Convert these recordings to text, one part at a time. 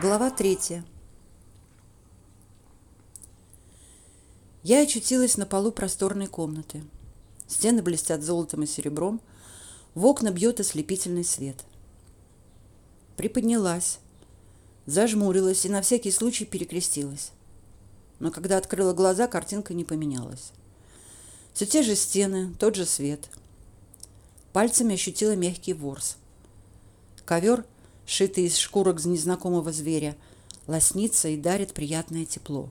Глава третья. Я очутилась на полу просторной комнаты. Стены блестят золотом и серебром, в окна бьет ослепительный свет. Приподнялась, зажмурилась и на всякий случай перекрестилась. Но когда открыла глаза, картинка не поменялась. Все те же стены, тот же свет. Пальцами ощутила мягкий ворс. Ковер – шитый из шкурок незнакомого зверя, лоснится и дарит приятное тепло.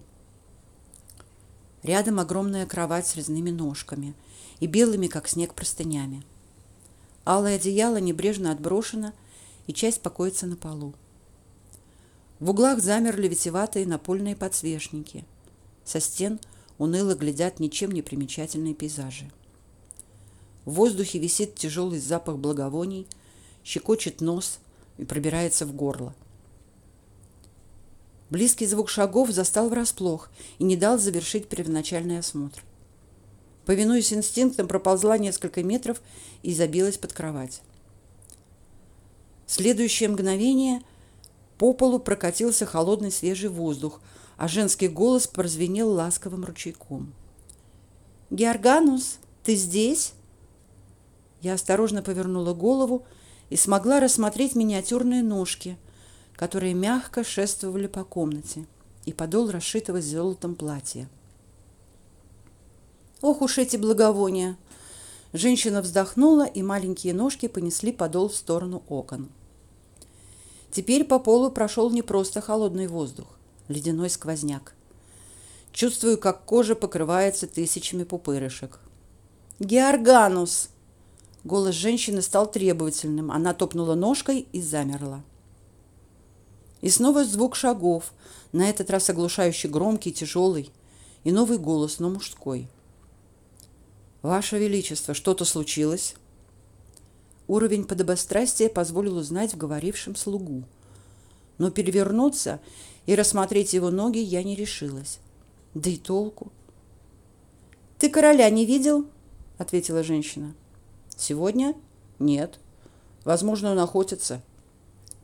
Рядом огромная кровать с резными ножками и белыми, как снег, простынями. Алое одеяло небрежно отброшено, и часть покоится на полу. В углах замерли витеватые напольные подсвечники. Со стен уныло глядят ничем не примечательные пейзажи. В воздухе висит тяжелый запах благовоний, щекочет нос, и пробирается в горло. Близкий звук шагов застал врасплох и не дал завершить первоначальный осмотр. Повинуясь инстинктам, проползла несколько метров и забилась под кровать. В следующее мгновение по полу прокатился холодный свежий воздух, а женский голос прозвенел ласковым ручейком. «Георганус, ты здесь?» Я осторожно повернула голову и смогла рассмотреть миниатюрные ножки, которые мягко шествовали по комнате, и подол расшитого золотом платья. Ох уж эти благовония! Женщина вздохнула, и маленькие ножки понесли подол в сторону окон. Теперь по полу прошел не просто холодный воздух, ледяной сквозняк. Чувствую, как кожа покрывается тысячами пупырышек. «Георганус!» Голос женщины стал требовательным. Она топнула ножкой и замерла. И снова звук шагов, на этот раз оглушающий громкий, тяжелый, и новый голос, но мужской. «Ваше Величество, что-то случилось?» Уровень подобострастия позволил узнать в говорившем слугу. Но перевернуться и рассмотреть его ноги я не решилась. Да и толку. «Ты короля не видел?» — ответила женщина. Сегодня? Нет. Возможно, он охотится.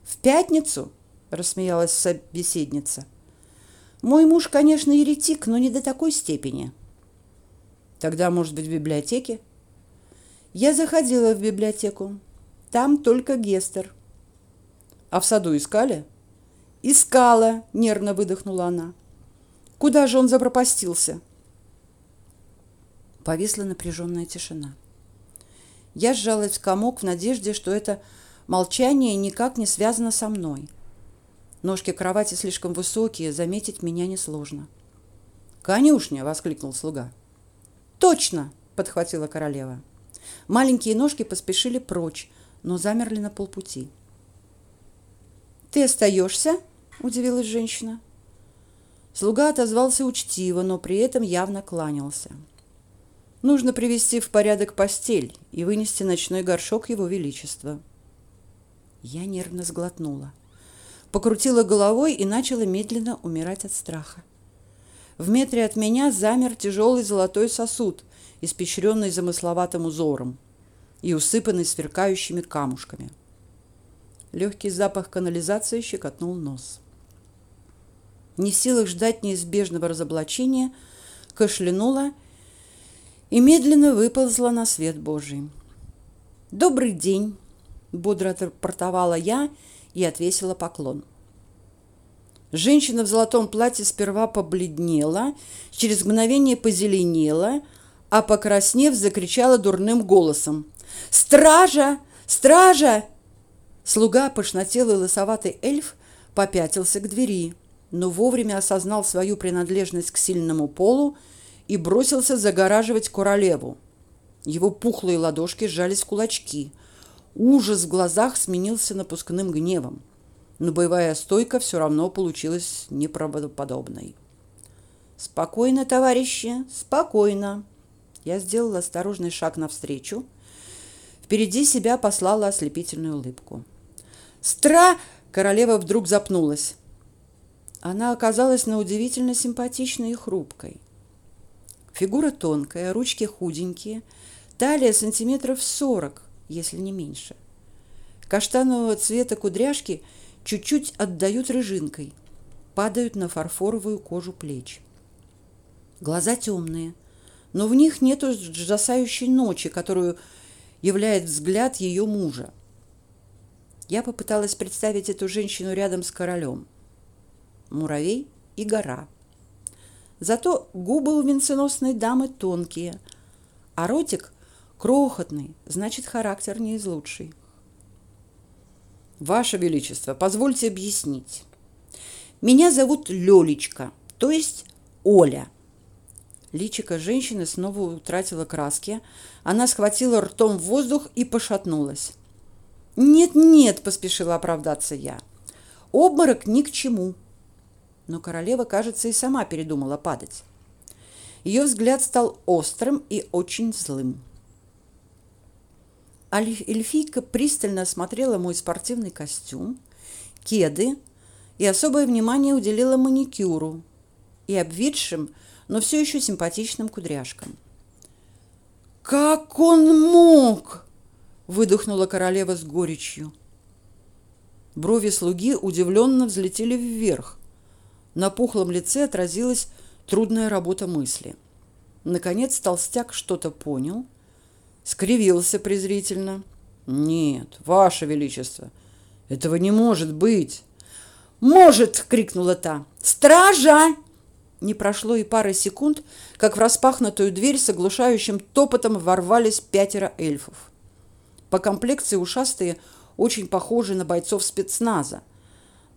В пятницу? рассмеялась собеседница. Мой муж, конечно, еретик, но не до такой степени. Тогда, может быть, в библиотеке? Я заходила в библиотеку. Там только Гестер. А в саду искали? Искала, нервно выдохнула она. Куда же он запропастился? Повисла напряженная тишина. Я сжалась в комок в надежде, что это молчание никак не связано со мной. Ножки кровати слишком высокие, заметить меня несложно. «Конюшня!» — воскликнул слуга. «Точно!» — подхватила королева. Маленькие ножки поспешили прочь, но замерли на полпути. «Ты остаешься?» — удивилась женщина. Слуга отозвался учтиво, но при этом явно кланялся. Нужно привести в порядок постель и вынести ночной горшок его величества. Я нервно сглотнула, покрутила головой и начала медленно умирать от страха. В метре от меня замер тяжелый золотой сосуд, испещренный замысловатым узором и усыпанный сверкающими камушками. Легкий запах канализации щекотнул нос. Не в силах ждать неизбежного разоблачения, кашлянула и медленно выползла на свет Божий. «Добрый день!» – бодро отрапортовала я и отвесила поклон. Женщина в золотом платье сперва побледнела, через мгновение позеленела, а покраснев, закричала дурным голосом. «Стража! Стража!» Слуга, пышнотелый лысоватый эльф, попятился к двери, но вовремя осознал свою принадлежность к сильному полу и бросился загораживать королеву. Его пухлые ладошки сжались в кулачки. Ужас в глазах сменился напускным гневом. Но боевая стойка все равно получилась неправдоподобной. «Спокойно, товарищи, спокойно!» Я сделала осторожный шаг навстречу. Впереди себя послала ослепительную улыбку. «Стра!» – королева вдруг запнулась. Она оказалась на удивительно симпатичной и хрупкой. Фигура тонкая, ручки худенькие, талия сантиметров сорок, если не меньше. Каштанового цвета кудряшки чуть-чуть отдают рыжинкой, падают на фарфоровую кожу плеч. Глаза темные, но в них нет ужасающей ночи, которую являет взгляд ее мужа. Я попыталась представить эту женщину рядом с королем. Муравей и гора. Зато губы у венценосной дамы тонкие, а ротик крохотный, значит, характер не из лучших. Ваше Величество, позвольте объяснить. Меня зовут Лёлечка, то есть Оля. Личико женщины снова утратило краски. Она схватила ртом воздух и пошатнулась. «Нет-нет», – поспешила оправдаться я. «Обморок ни к чему». Но королева, кажется, и сама передумала падать. Ее взгляд стал острым и очень злым. Эльфийка пристально осмотрела мой спортивный костюм, кеды и особое внимание уделила маникюру и обвисшим, но все еще симпатичным кудряшкам. «Как он мог?» – выдохнула королева с горечью. Брови слуги удивленно взлетели вверх. На пухлом лице отразилась трудная работа мысли. Наконец толстяк что-то понял – скривился презрительно. Нет, ваше величество, этого не может быть. Может, крикнула та. Стража! Не прошло и пары секунд, как в распахнутую дверь с оглушающим топотом ворвались пятеро эльфов. По комплекции ушастые очень похожи на бойцов спецназа,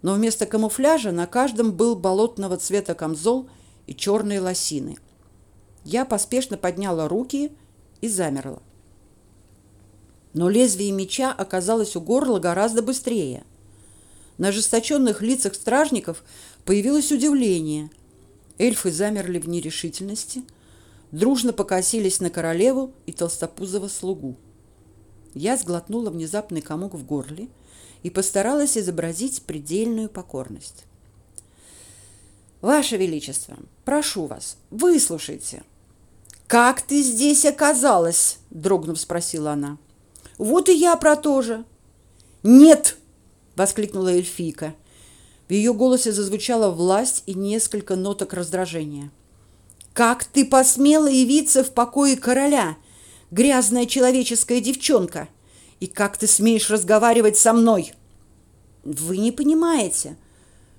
но вместо камуфляжа на каждом был болотного цвета камзол и черные лосины. Я поспешно подняла руки и замерла но лезвие меча оказалось у горла гораздо быстрее. На ожесточенных лицах стражников появилось удивление. Эльфы замерли в нерешительности, дружно покосились на королеву и толстопузого слугу. Я сглотнула внезапный комок в горле и постаралась изобразить предельную покорность. Ваше величество, прошу вас, выслушайте. Как ты здесь оказалась? дрогнув спросила она. Вот и я про то же. Нет, воскликнула эльфийка. В ее голосе зазвучала власть и несколько ноток раздражения. Как ты посмела явиться в покое короля, грязная человеческая девчонка? И как ты смеешь разговаривать со мной? Вы не понимаете.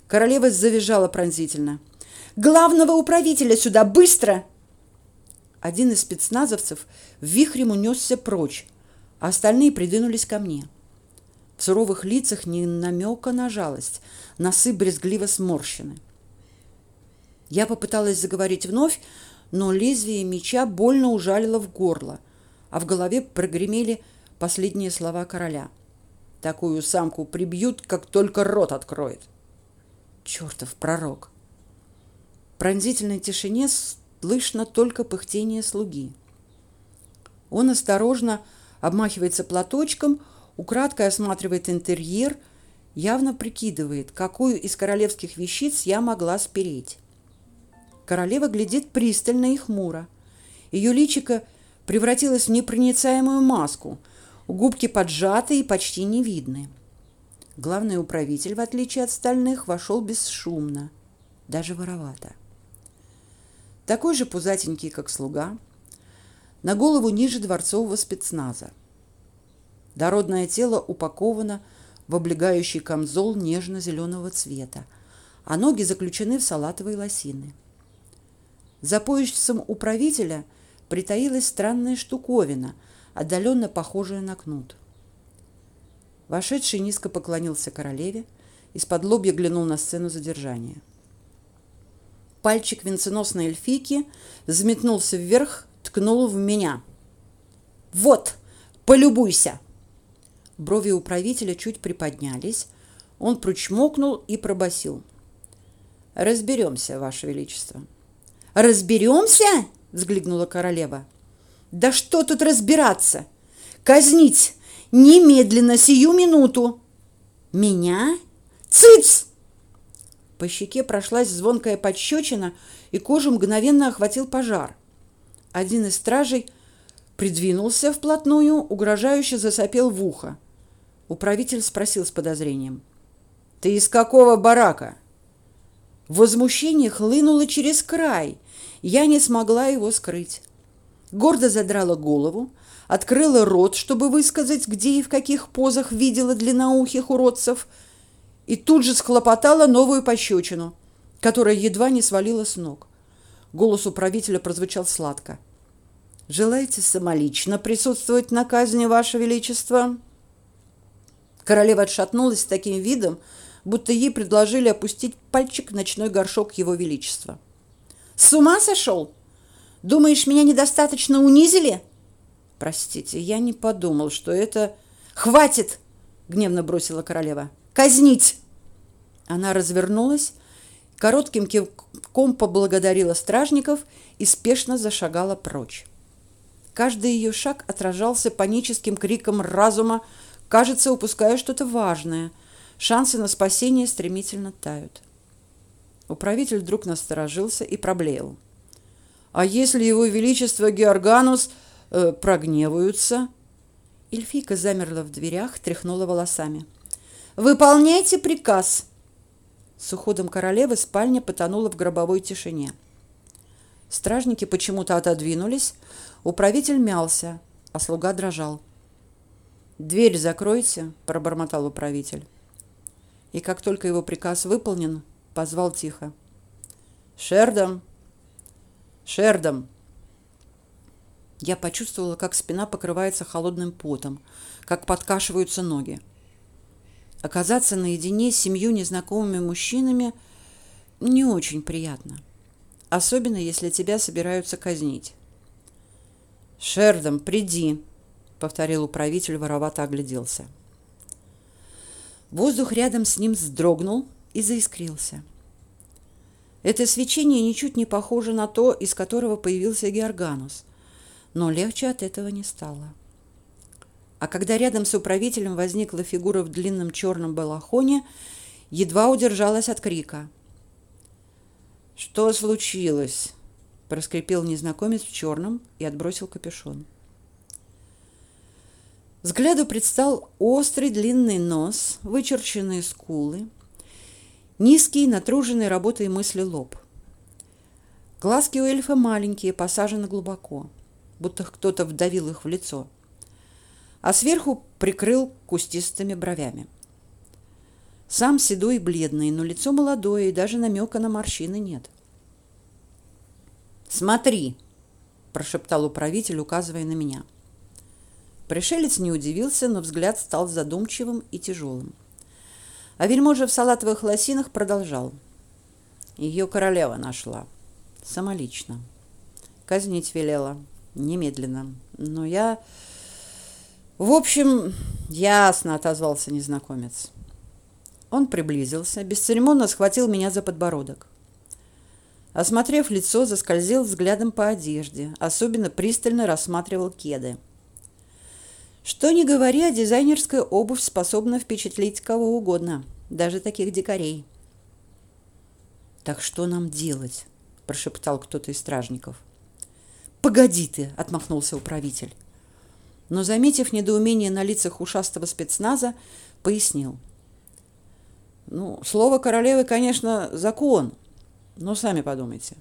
Королева завизжала пронзительно. Главного управителя сюда быстро! Один из спецназовцев вихрем унесся прочь, а остальные придвинулись ко мне. В суровых лицах ни намека на жалость, носы брезгливо сморщены. Я попыталась заговорить вновь, но лезвие меча больно ужалило в горло, а в голове прогремели последние слова короля. Такую самку прибьют, как только рот откроет. Чертов пророк! В пронзительной тишине слышно только пыхтение слуги. Он осторожно обмахивается платочком, украдкой осматривает интерьер, явно прикидывает, какую из королевских вещиц я могла спереть. Королева глядит пристально и хмуро. Ее личико превратилось в непроницаемую маску, губки поджаты и почти не видны. Главный управитель, в отличие от остальных, вошел бесшумно, даже воровато. Такой же пузатенький, как слуга, на голову ниже дворцового спецназа. Дородное тело упаковано в облегающий камзол нежно-зеленого цвета, а ноги заключены в салатовые лосины. За поясом управителя притаилась странная штуковина, отдаленно похожая на кнут. Вошедший низко поклонился королеве, из-под лобья глянул на сцену задержания. Пальчик венценосной эльфийки взметнулся вверх, ткнул в меня. «Вот, полюбуйся!» Брови управителя чуть приподнялись. Он прочмокнул и пробасил. «Разберемся, Ваше Величество». «Разберемся?» – взглянула королева. «Да что тут разбираться? Казнить! Немедленно, сию минуту!» «Меня? Цыц!» По щеке прошлась звонкая подщечина, и кожу мгновенно охватил пожар – Один из стражей придвинулся вплотную, угрожающе засопел в ухо. Управитель спросил с подозрением. «Ты из какого барака?» Возмущение хлынуло через край. Я не смогла его скрыть. Гордо задрала голову, открыла рот, чтобы высказать, где и в каких позах видела длинноухих уродцев, и тут же схлопотала новую пощечину, которая едва не свалила с ног. Голос управителя прозвучал сладко. «Желаете самолично присутствовать на казни, Ваше Величество?» Королева отшатнулась с таким видом, будто ей предложили опустить пальчик в ночной горшок Его Величества. «С ума сошел? Думаешь, меня недостаточно унизили?» «Простите, я не подумал, что это...» «Хватит!» — гневно бросила королева. «Казнить!» Она развернулась, коротким кивком поблагодарила стражников и спешно зашагала прочь. Каждый ее шаг отражался паническим криком разума, кажется, упуская что-то важное. Шансы на спасение стремительно тают. Управитель вдруг насторожился и проблеял. «А если его величество Георганус э, прогневаются?» Эльфийка замерла в дверях, тряхнула волосами. «Выполняйте приказ!» С уходом королевы спальня потонула в гробовой тишине. Стражники почему-то отодвинулись, управитель мялся, а слуга дрожал. «Дверь закройте», — пробормотал управитель. И как только его приказ выполнен, позвал тихо. «Шердом! Шердом!» Я почувствовала, как спина покрывается холодным потом, как подкашиваются ноги. Оказаться наедине с семью незнакомыми мужчинами не очень приятно, особенно если тебя собираются казнить. «Шердом, приди!» — повторил управитель, воровато огляделся. Воздух рядом с ним вздрогнул и заискрился. Это свечение ничуть не похоже на то, из которого появился Георганус, но легче от этого не стало. А когда рядом с управителем возникла фигура в длинном черном балахоне, едва удержалась от крика. «Что случилось?» – проскрипел незнакомец в черном и отбросил капюшон. Взгляду предстал острый длинный нос, вычерченные скулы, низкий, натруженный работой мысли лоб. Глазки у эльфа маленькие, посажены глубоко, будто кто-то вдавил их в лицо – а сверху прикрыл кустистыми бровями. Сам седой и бледный, но лицо молодое, и даже намека на морщины нет. «Смотри!» – прошептал управитель, указывая на меня. Пришелец не удивился, но взгляд стал задумчивым и тяжелым. А вельможа в салатовых лосинах продолжал. Ее королева нашла. Самолично. Казнить велела. Немедленно. Но я в общем, ясно, отозвался незнакомец. Он приблизился, бесцеремонно схватил меня за подбородок. Осмотрев лицо, заскользил взглядом по одежде, особенно пристально рассматривал кеды. Что ни говори, а дизайнерская обувь способна впечатлить кого угодно, даже таких дикарей. Так что нам делать? прошептал кто-то из стражников. Погоди ты, отмахнулся управитель но, заметив недоумение на лицах ушастого спецназа, пояснил. Ну, слово королевы, конечно, закон, но сами подумайте.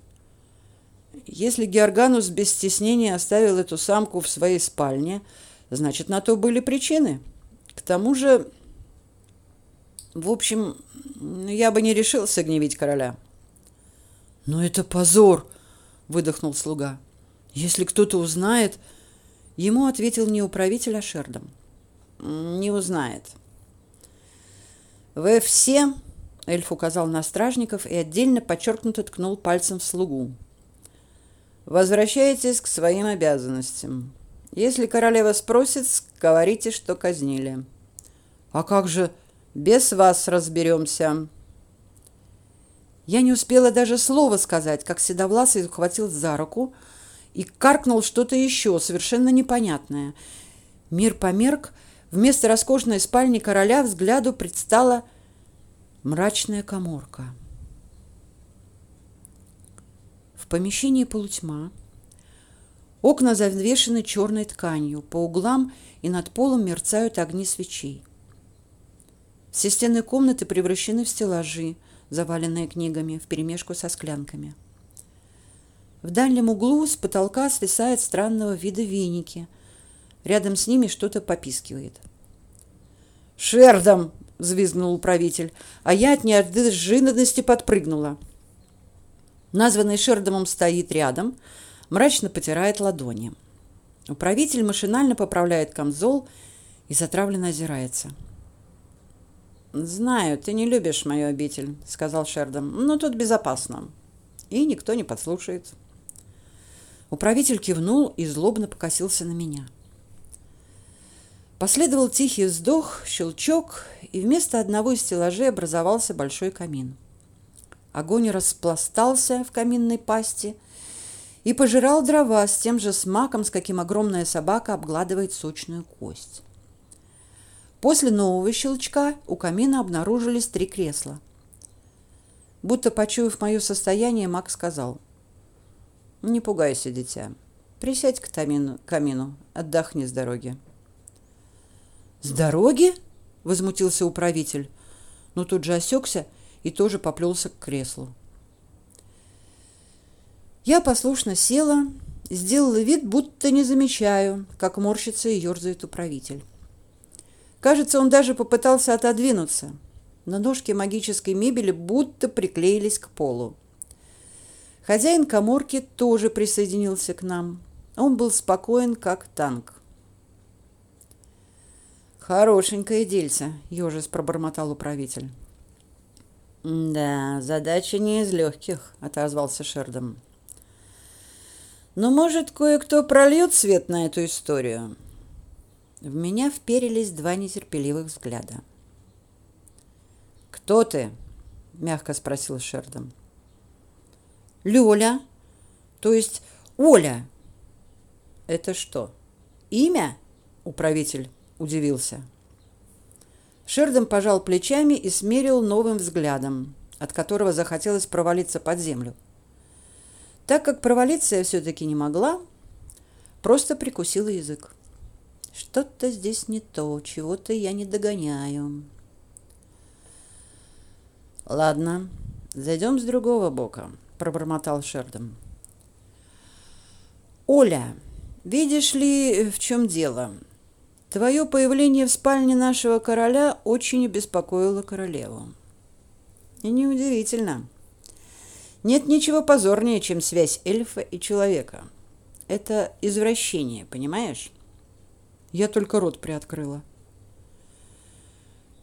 Если Георганус без стеснения оставил эту самку в своей спальне, значит, на то были причины. К тому же, в общем, я бы не решился гневить короля. Но это позор, выдохнул слуга. Если кто-то узнает, Ему ответил не управитель, а Шердом. «Не узнает». «Вы все...» — эльф указал на стражников и отдельно подчеркнуто ткнул пальцем в слугу. «Возвращайтесь к своим обязанностям. Если королева спросит, говорите, что казнили». «А как же без вас разберемся?» Я не успела даже слова сказать, как Седовласый ухватил за руку, — и каркнул что-то еще, совершенно непонятное. Мир померк, вместо роскошной спальни короля взгляду предстала мрачная каморка. В помещении полутьма. Окна завешены черной тканью, по углам и над полом мерцают огни свечей. Все стены комнаты превращены в стеллажи, заваленные книгами, вперемешку со склянками. В дальнем углу с потолка свисают странного вида веники. Рядом с ними что-то попискивает. «Шердом!» — взвизгнул управитель, а я от неожиданности подпрыгнула. Названный Шердомом стоит рядом, мрачно потирает ладони. Управитель машинально поправляет камзол и затравленно озирается. «Знаю, ты не любишь мою обитель», — сказал Шердом, — «но тут безопасно, и никто не подслушает». Управитель кивнул и злобно покосился на меня. Последовал тихий вздох, щелчок, и вместо одного из стеллажей образовался большой камин. Огонь распластался в каминной пасти и пожирал дрова с тем же смаком, с каким огромная собака обгладывает сочную кость. После нового щелчка у камина обнаружились три кресла. Будто почуяв мое состояние, Мак сказал: "Не пугайся, дитя. Присядь к камину, камину, отдохни с дороги". "С дороги?" возмутился управитель, но тут же осекся и тоже поплелся к креслу. Я послушно села, сделала вид, будто не замечаю, как морщится и ерзает управитель. Кажется, он даже попытался отодвинуться, но ножки магической мебели будто приклеились к полу. Хозяин каморки тоже присоединился к нам. Он был спокоен, как танк. Хорошенькое дельце, ежес пробормотал управитель. Да, задача не из легких, отозвался Шердом. Но может кое-кто прольет свет на эту историю. В меня вперились два нетерпеливых взгляда. «Кто ты?» — мягко спросил Шердом. «Лёля, то есть Оля». «Это что, имя?» — управитель удивился. Шердом пожал плечами и смерил новым взглядом, от которого захотелось провалиться под землю. Так как провалиться я все-таки не могла, просто прикусила язык. Что-то здесь не то, чего-то я не догоняю. Ладно, зайдем с другого бока, пробормотал Шердом. Оля, видишь ли, в чем дело? Твое появление в спальне нашего короля очень обеспокоило королеву. И неудивительно. Нет ничего позорнее, чем связь эльфа и человека. Это извращение, понимаешь? Я только рот приоткрыла.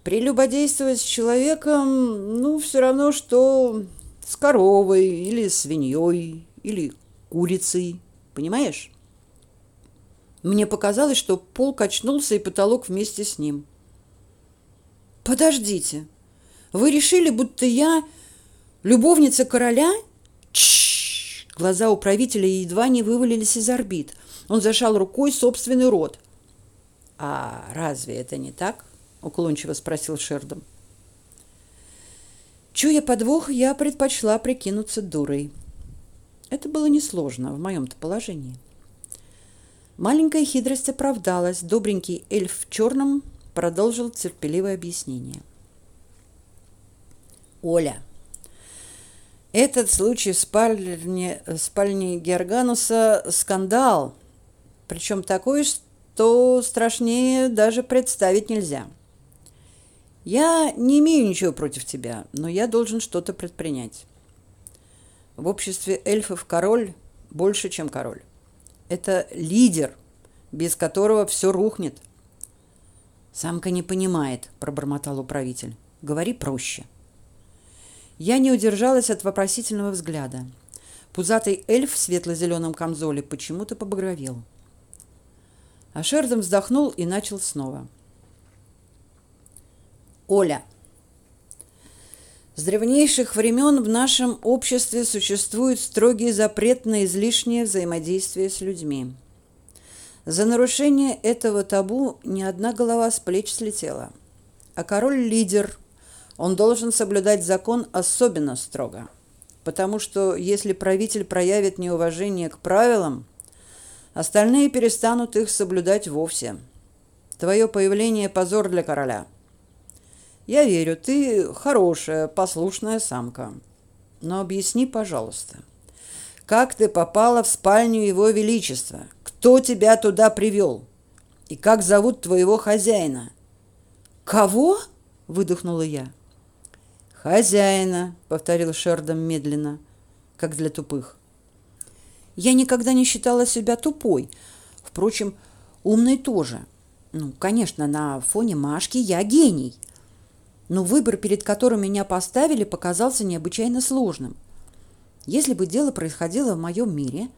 Прелюбодействовать с человеком, ну, все равно, что с коровой или свиньей или курицей, понимаешь? Мне показалось, что пол качнулся и потолок вместе с ним. Подождите. Вы решили, будто я любовница короля? Чш! Глаза управителя едва не вывалились из орбит. Он зажал рукой собственный рот. А разве это не так? уклончиво спросил Шердом. Чуя подвох, я предпочла прикинуться дурой. Это было несложно в моем-то положении. Маленькая хитрость оправдалась. Добренький эльф в черном продолжил терпеливое объяснение. Оля, этот случай в спальне, в спальне Гергануса скандал, причем такой, что страшнее даже представить нельзя. Я не имею ничего против тебя, но я должен что-то предпринять. В обществе эльфов король больше, чем король. Это лидер, без которого все рухнет. Самка не понимает, пробормотал управитель. Говори проще. Я не удержалась от вопросительного взгляда. Пузатый эльф в светло-зеленом камзоле почему-то побагровел. А Шердом вздохнул и начал снова. Оля, с древнейших времен в нашем обществе существует строгий запрет на излишнее взаимодействие с людьми. За нарушение этого табу ни одна голова с плеч слетела. А король – лидер. Он должен соблюдать закон особенно строго. Потому что если правитель проявит неуважение к правилам, Остальные перестанут их соблюдать вовсе. Твое появление – позор для короля. Я верю, ты хорошая, послушная самка. Но объясни, пожалуйста, как ты попала в спальню его величества? Кто тебя туда привел? И как зовут твоего хозяина? Кого? выдохнула я. Хозяина, повторил Шердом медленно, как для тупых. Я никогда не считала себя тупой. Впрочем, умной тоже. Ну, конечно, на фоне Машки я гений. Но выбор, перед которым меня поставили, показался необычайно сложным. Если бы дело происходило в моем мире,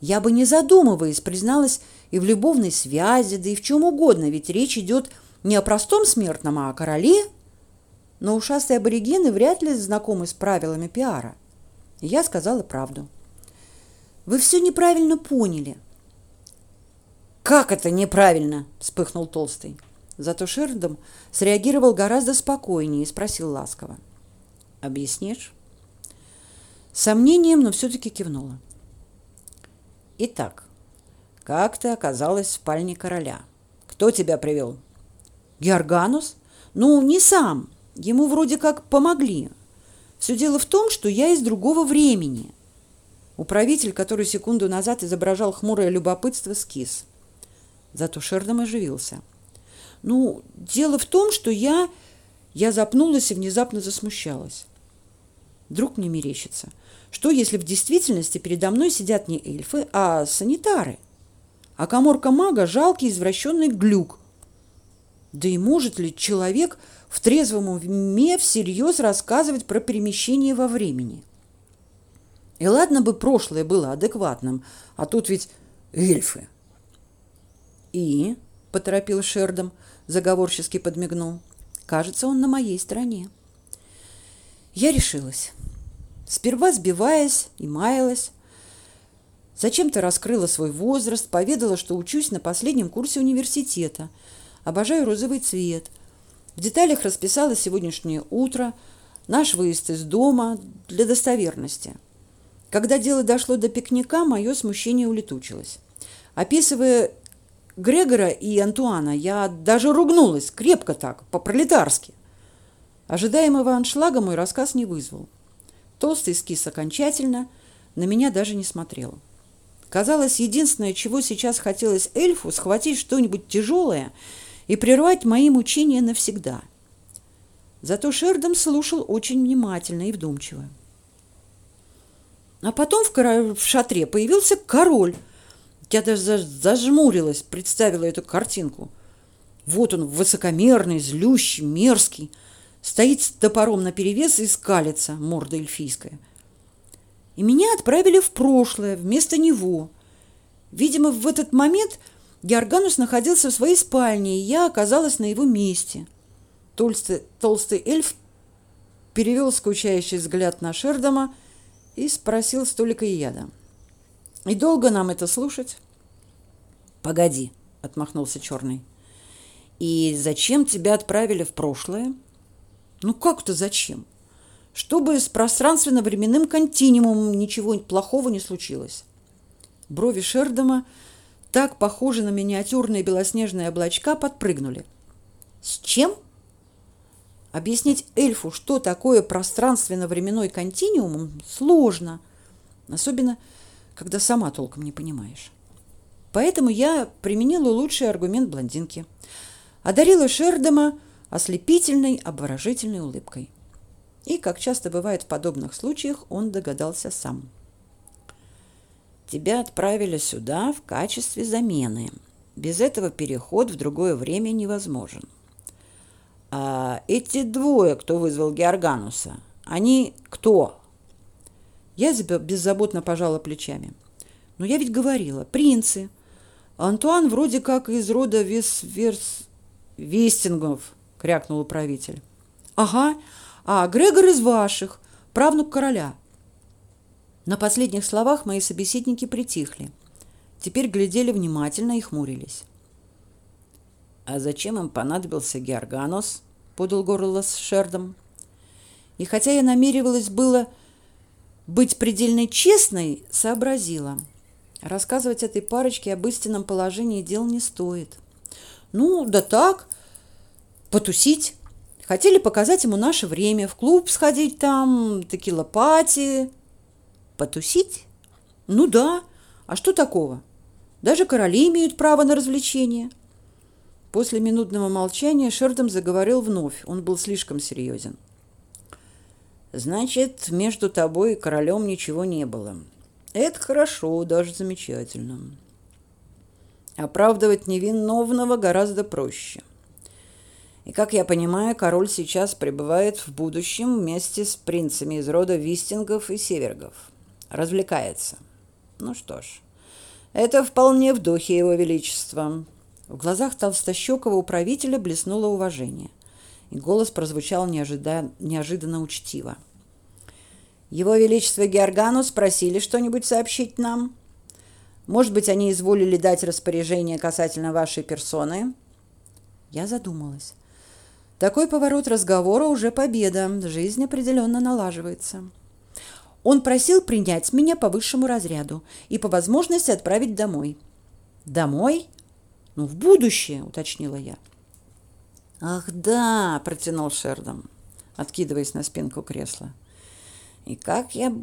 я бы, не задумываясь, призналась и в любовной связи, да и в чем угодно, ведь речь идет не о простом смертном, а о короле. Но ушастые аборигены вряд ли знакомы с правилами пиара. И я сказала правду. Вы все неправильно поняли. Как это неправильно? вспыхнул толстый. Зато Шердом среагировал гораздо спокойнее и спросил ласково: "Объяснишь?" Сомнением, но все таки кивнула. Итак, как ты оказалась в спальне короля? Кто тебя привел? Георганус? Ну, не сам. Ему вроде как помогли. Все дело в том, что я из другого времени. Управитель, который секунду назад изображал хмурое любопытство, скис. Зато Шердом оживился. Ну, дело в том, что я я запнулась и внезапно засмущалась. Вдруг мне мерещится, что если в действительности передо мной сидят не эльфы, а санитары? А коморка мага жалкий извращенный глюк. Да и может ли человек в трезвом уме всерьез рассказывать про перемещение во времени? И ладно бы прошлое было адекватным, а тут ведь эльфы. И, поторопил Шердом, заговорчески подмигнул. Кажется, он на моей стороне. Я решилась. Сперва сбиваясь и маялась, зачем-то раскрыла свой возраст, поведала, что учусь на последнем курсе университета, обожаю розовый цвет. В деталях расписала сегодняшнее утро, наш выезд из дома для достоверности. Когда дело дошло до пикника, мое смущение улетучилось. Описывая Грегора и Антуана, я даже ругнулась, крепко так, по-пролетарски. Ожидаемого аншлага мой рассказ не вызвал. Толстый скис окончательно, на меня даже не смотрел. Казалось, единственное, чего сейчас хотелось эльфу, схватить что-нибудь тяжелое и прервать мои мучения навсегда. Зато Шердом слушал очень внимательно и вдумчиво. А потом в, кор... в шатре появился король. Я даже зажмурилась, представила эту картинку. Вот он, высокомерный, злющий, мерзкий, стоит с топором наперевес и скалится, морда эльфийская. И меня отправили в прошлое вместо него. Видимо, в этот момент Георганус находился в своей спальне, и я оказалась на его месте. Толстый, толстый эльф перевел скучающий взгляд на Шердома и спросил столько яда. «И долго нам это слушать?» «Погоди», — отмахнулся черный. «И зачем тебя отправили в прошлое?» «Ну как-то зачем? Чтобы с пространственно-временным континуумом ничего плохого не случилось». Брови Шердома, так похожи на миниатюрные белоснежные облачка, подпрыгнули. «С чем?» Объяснить эльфу, что такое пространственно-временной континуум, сложно, особенно когда сама толком не понимаешь. Поэтому я применила лучший аргумент блондинки. Одарила Шердема ослепительной, обворожительной улыбкой. И, как часто бывает в подобных случаях, он догадался сам. Тебя отправили сюда в качестве замены. Без этого переход в другое время невозможен. А эти двое, кто вызвал Георгануса, они кто? Я беззаботно пожала плечами. Но я ведь говорила, принцы. Антуан вроде как из рода Весверс... Вестингов, крякнул управитель. Ага, а Грегор из ваших, правнук короля. На последних словах мои собеседники притихли. Теперь глядели внимательно и хмурились. А зачем им понадобился Георганос? подал горло Шердом. И хотя я намеревалась было быть предельно честной, сообразила. Рассказывать этой парочке об истинном положении дел не стоит. Ну, да так, потусить. Хотели показать ему наше время, в клуб сходить там, текила-пати. Потусить? Ну да, а что такого? Даже короли имеют право на развлечения. После минутного молчания Шердом заговорил вновь. Он был слишком серьезен. Значит, между тобой и королем ничего не было. Это хорошо, даже замечательно. Оправдывать невиновного гораздо проще. И, как я понимаю, король сейчас пребывает в будущем вместе с принцами из рода Вистингов и Севергов. Развлекается. Ну что ж, это вполне в духе его величества. В глазах толстощекого управителя блеснуло уважение, и голос прозвучал неожиданно, неожиданно учтиво. Его Величество Георгану спросили что-нибудь сообщить нам? Может быть, они изволили дать распоряжение касательно вашей персоны? Я задумалась. Такой поворот разговора уже победа. Жизнь определенно налаживается. Он просил принять меня по высшему разряду и по возможности отправить домой. Домой? Ну, в будущее, уточнила я. Ах, да, протянул Шердом, откидываясь на спинку кресла. И как я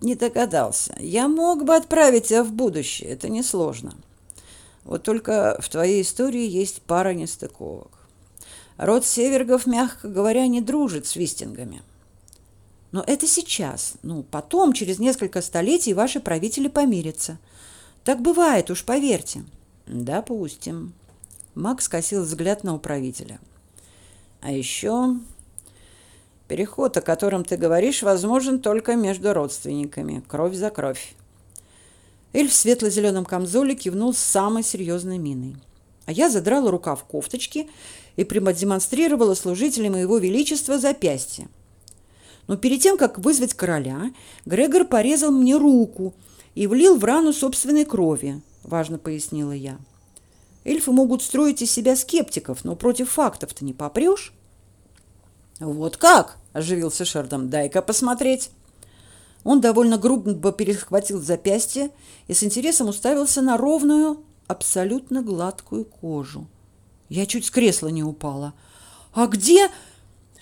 не догадался. Я мог бы отправить тебя в будущее, это несложно. Вот только в твоей истории есть пара нестыковок. Род Севергов, мягко говоря, не дружит с вистингами. Но это сейчас. Ну, потом, через несколько столетий, ваши правители помирятся. Так бывает, уж поверьте. Допустим. Макс скосил взгляд на управителя. А еще переход, о котором ты говоришь, возможен только между родственниками. Кровь за кровь. Эльф в светло-зеленом камзоле кивнул с самой серьезной миной. А я задрала рукав кофточки и продемонстрировала служителям его величества запястье. Но перед тем, как вызвать короля, Грегор порезал мне руку и влил в рану собственной крови, важно пояснила я. Эльфы могут строить из себя скептиков, но против фактов-то не попрешь. Вот как? оживился Шердом. Дай-ка посмотреть. Он довольно грубо перехватил запястье и с интересом уставился на ровную, абсолютно гладкую кожу. Я чуть с кресла не упала. А где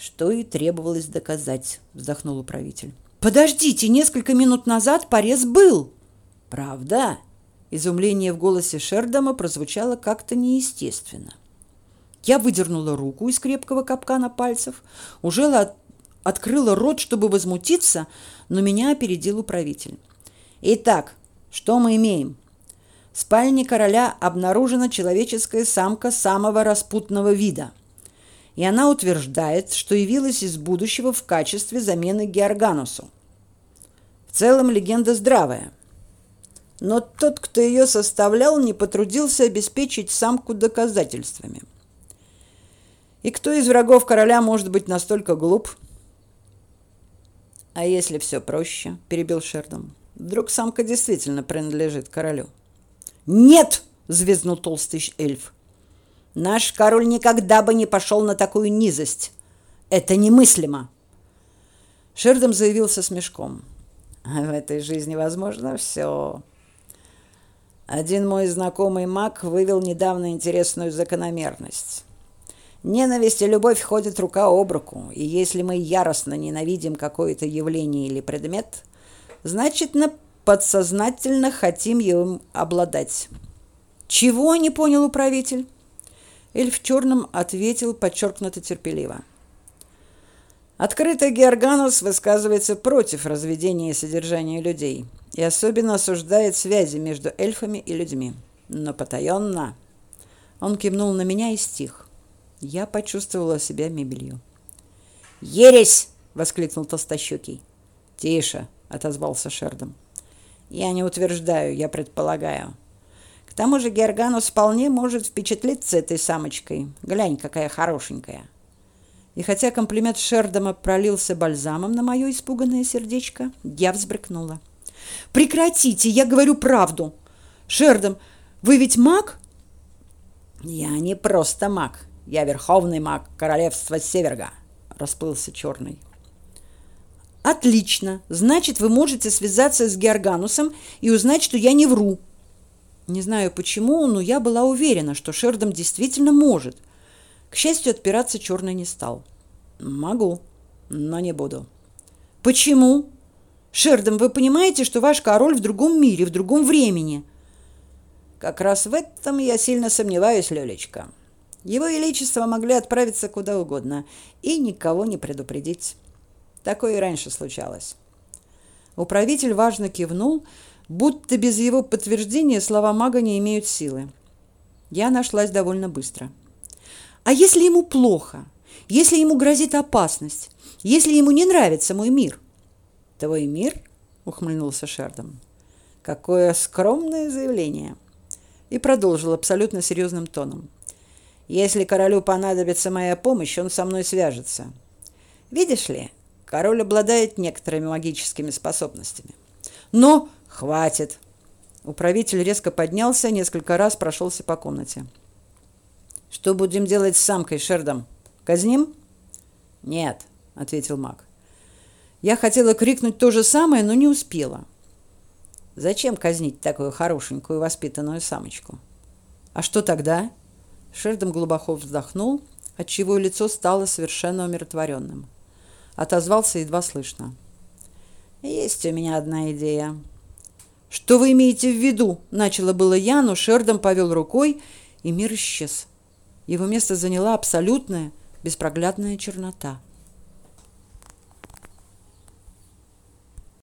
что и требовалось доказать, вздохнул управитель. Подождите, несколько минут назад порез был. Правда? Изумление в голосе Шердома прозвучало как-то неестественно. Я выдернула руку из крепкого капкана пальцев, уже от... открыла рот, чтобы возмутиться, но меня опередил управитель. Итак, что мы имеем? В спальне короля обнаружена человеческая самка самого распутного вида – и она утверждает, что явилась из будущего в качестве замены Георганусу. В целом легенда здравая. Но тот, кто ее составлял, не потрудился обеспечить самку доказательствами. И кто из врагов короля может быть настолько глуп? А если все проще, перебил Шердом. Вдруг самка действительно принадлежит королю? Нет, взвизгнул толстый эльф. Наш король никогда бы не пошел на такую низость. Это немыслимо. Шердом заявился с мешком. В этой жизни возможно все. Один мой знакомый маг вывел недавно интересную закономерность. Ненависть и любовь ходят рука об руку, и если мы яростно ненавидим какое-то явление или предмет, значит, на подсознательно хотим им обладать. Чего не понял управитель? Эльф в черном ответил подчеркнуто терпеливо. Открытый Георганус высказывается против разведения и содержания людей и особенно осуждает связи между эльфами и людьми. Но потаенно... Он кивнул на меня и стих. Я почувствовала себя мебелью. «Ересь!» — воскликнул толстощекий. «Тише!» — отозвался Шердом. «Я не утверждаю, я предполагаю. К тому же Георганус вполне может впечатлиться этой самочкой. Глянь, какая хорошенькая. И хотя комплимент Шердома пролился бальзамом на мое испуганное сердечко, я взбрыкнула. «Прекратите, я говорю правду! Шердом, вы ведь маг?» «Я не просто маг, я верховный маг королевства Северга», — расплылся черный. Отлично. Значит, вы можете связаться с Георганусом и узнать, что я не вру. Не знаю почему, но я была уверена, что Шердом действительно может. К счастью, отпираться черный не стал. Могу, но не буду. Почему? Шердом, вы понимаете, что ваш король в другом мире, в другом времени? Как раз в этом я сильно сомневаюсь, Лёлечка. Его Величество могли отправиться куда угодно и никого не предупредить. Такое и раньше случалось. Управитель важно кивнул, будто без его подтверждения слова мага не имеют силы. Я нашлась довольно быстро. А если ему плохо? Если ему грозит опасность? Если ему не нравится мой мир? Твой мир? ухмыльнулся Шердом. Какое скромное заявление. И продолжил абсолютно серьезным тоном. Если королю понадобится моя помощь, он со мной свяжется. Видишь ли, король обладает некоторыми магическими способностями. Но хватит. Управитель резко поднялся, несколько раз прошелся по комнате. Что будем делать с самкой Шердом? Казним? Нет, ответил маг. Я хотела крикнуть то же самое, но не успела. Зачем казнить такую хорошенькую воспитанную самочку? А что тогда? Шердом глубоко вздохнул, отчего лицо стало совершенно умиротворенным. Отозвался едва слышно. «Есть у меня одна идея». «Что вы имеете в виду?» – начала было я, но Шердом повел рукой, и мир исчез. Его место заняла абсолютная, беспроглядная чернота –